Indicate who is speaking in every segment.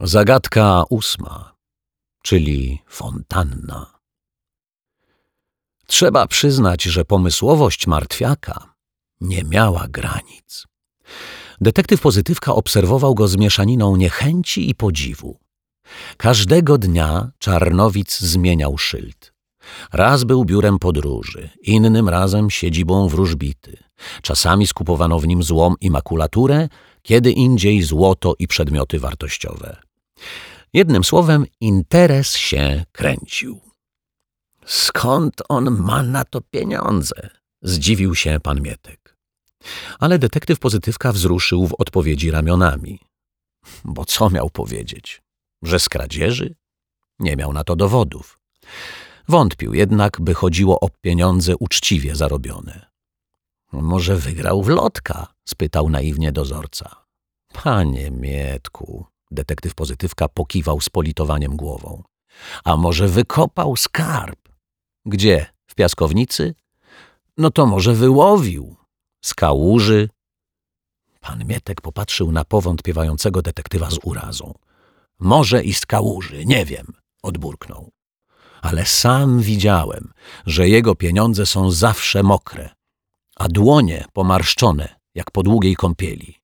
Speaker 1: Zagadka ósma, czyli fontanna. Trzeba przyznać, że pomysłowość martwiaka nie miała granic. Detektyw pozytywka obserwował go z mieszaniną niechęci i podziwu. Każdego dnia Czarnowic zmieniał szyld. Raz był biurem podróży, innym razem siedzibą wróżbity. Czasami skupowano w nim złom i makulaturę, kiedy indziej złoto i przedmioty wartościowe. Jednym słowem, interes się kręcił. Skąd on ma na to pieniądze? Zdziwił się pan Mietek. Ale detektyw pozytywka wzruszył w odpowiedzi ramionami. Bo co miał powiedzieć? Że z kradzieży? Nie miał na to dowodów. Wątpił jednak, by chodziło o pieniądze uczciwie zarobione. Może wygrał w lotka? spytał naiwnie dozorca. Panie Mietku, detektyw pozytywka pokiwał z politowaniem głową. A może wykopał skarb? Gdzie? W piaskownicy? No to może wyłowił. Z kałuży? Pan Mietek popatrzył na powątpiewającego detektywa z urazą. Może i z kałuży, nie wiem, odburknął. Ale sam widziałem, że jego pieniądze są zawsze mokre, a dłonie pomarszczone, jak po długiej kąpieli.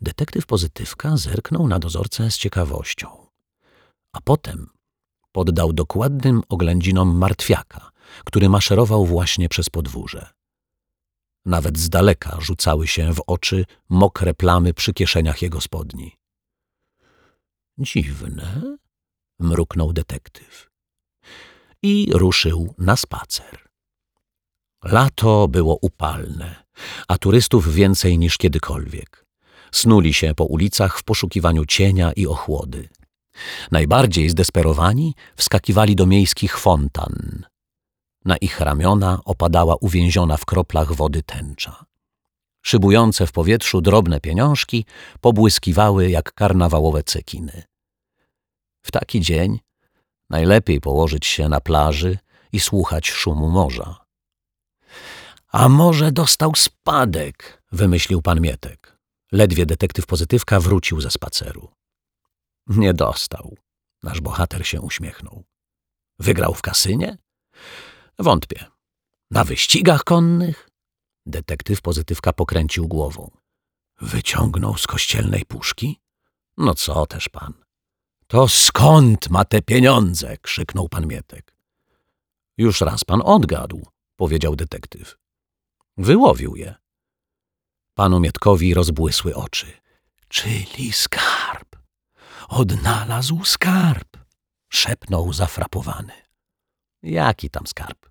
Speaker 1: Detektyw pozytywka zerknął na dozorcę z ciekawością, a potem poddał dokładnym oględzinom martwiaka, który maszerował właśnie przez podwórze. Nawet z daleka rzucały się w oczy mokre plamy przy kieszeniach jego spodni. Dziwne, mruknął detektyw. I ruszył na spacer. Lato było upalne, a turystów więcej niż kiedykolwiek. Snuli się po ulicach w poszukiwaniu cienia i ochłody. Najbardziej zdesperowani wskakiwali do miejskich fontan. Na ich ramiona opadała uwięziona w kroplach wody tęcza. Szybujące w powietrzu drobne pieniążki pobłyskiwały jak karnawałowe cekiny. W taki dzień najlepiej położyć się na plaży i słuchać szumu morza. A może dostał spadek, wymyślił pan Mietek. Ledwie detektyw pozytywka wrócił ze spaceru. Nie dostał. Nasz bohater się uśmiechnął. Wygrał w kasynie? Wątpię. Na wyścigach konnych? Detektyw pozytywka pokręcił głową. Wyciągnął z kościelnej puszki? No co też pan? To skąd ma te pieniądze? krzyknął pan Mietek. Już raz pan odgadł, powiedział detektyw. Wyłowił je. Panu Mietkowi rozbłysły oczy. Czyli skarb. Odnalazł skarb. Szepnął zafrapowany. Jaki tam skarb?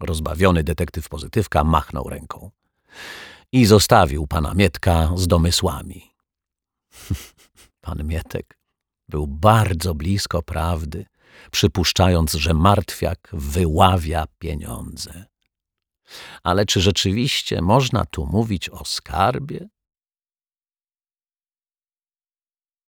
Speaker 1: Rozbawiony detektyw pozytywka machnął ręką. I zostawił pana Mietka z domysłami. Pan Mietek był bardzo blisko prawdy, przypuszczając, że martwiak wyławia pieniądze. Ale czy rzeczywiście można tu mówić o skarbie?